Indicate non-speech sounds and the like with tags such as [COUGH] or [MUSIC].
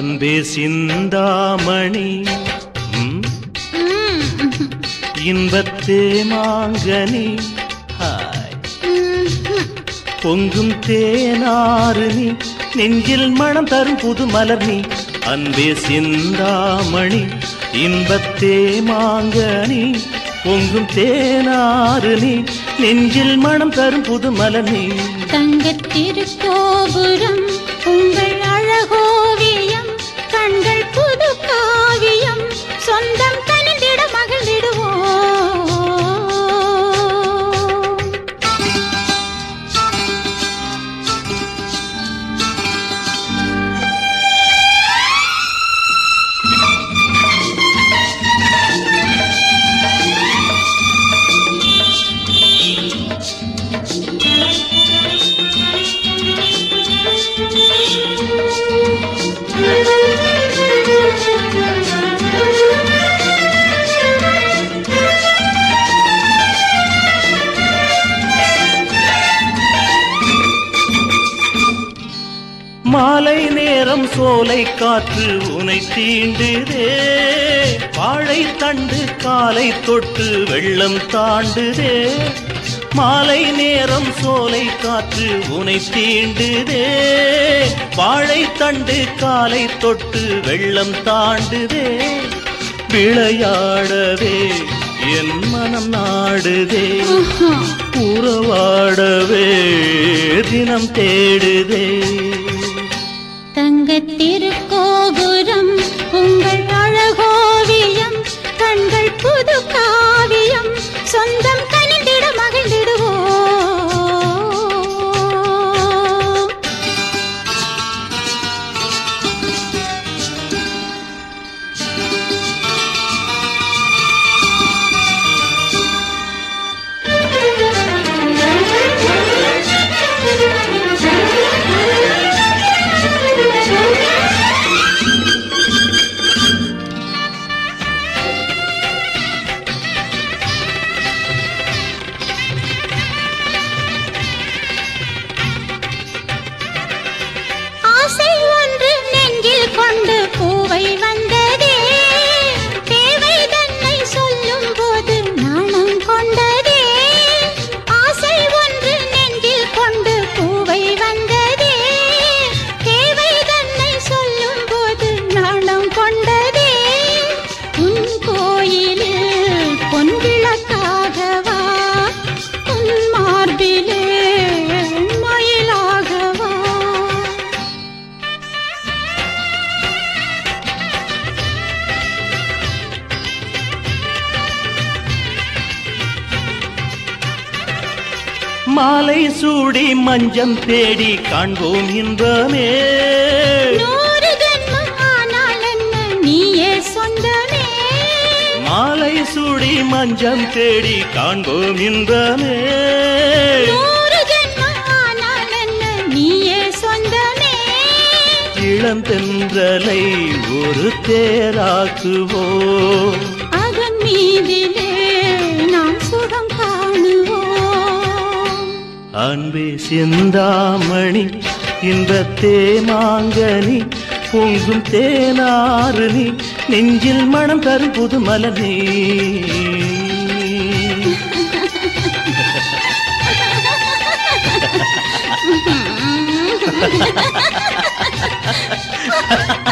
அன்பே சிந்தாமணி. இன்பத்தே மாங்கனி. ஹாய். பொங்கும் தேனாறு நீ நெஞ்சில் மனம் தரும் புது மலர் நீ. அன்பே சிந்தாமணி. இன்பத்தே மாங்கனி. பொங்கும் தேனாறு நீ நெஞ்சில் மனம் தரும் புது மலர் நீ. தங்கத்திருக்கோபுரம் மாலை நேரம் சோலை காற்று உனை தீண்டுதே. வாழை தண்டு காலை தொட்டு வெள்ளம் தாண்டுதே. மாலை நேரம் சோலை காற்று உனை தீண்டுதே. வாழை தண்டு காலை தொட்டு வெள்ளம் தாண்டுதே. விளையாடவே என் மனம் நாடுதே. உறவாடவே தினம் தேடுதே. தங்கத்திருக்கோபுரம் உங்கள் அழகோவியம் கண்கள் புது காவியம் சொந்தம் மாலை சூடி மஞ்சம் தேடி காண்போம் இன்பமே. நீயே சொந்தமே மாலை சூடி மஞ்சம் தேடி காண்போம் இன்பமே. இளந்தென்றலை ஒரு தேராக்குவோம். அன்பே சிந்தாமணி இந்த தேமாங்கனி பொங்கும் தேனாறு நீ நெஞ்சில் மனம் தரும் புது மலனே ha [LAUGHS]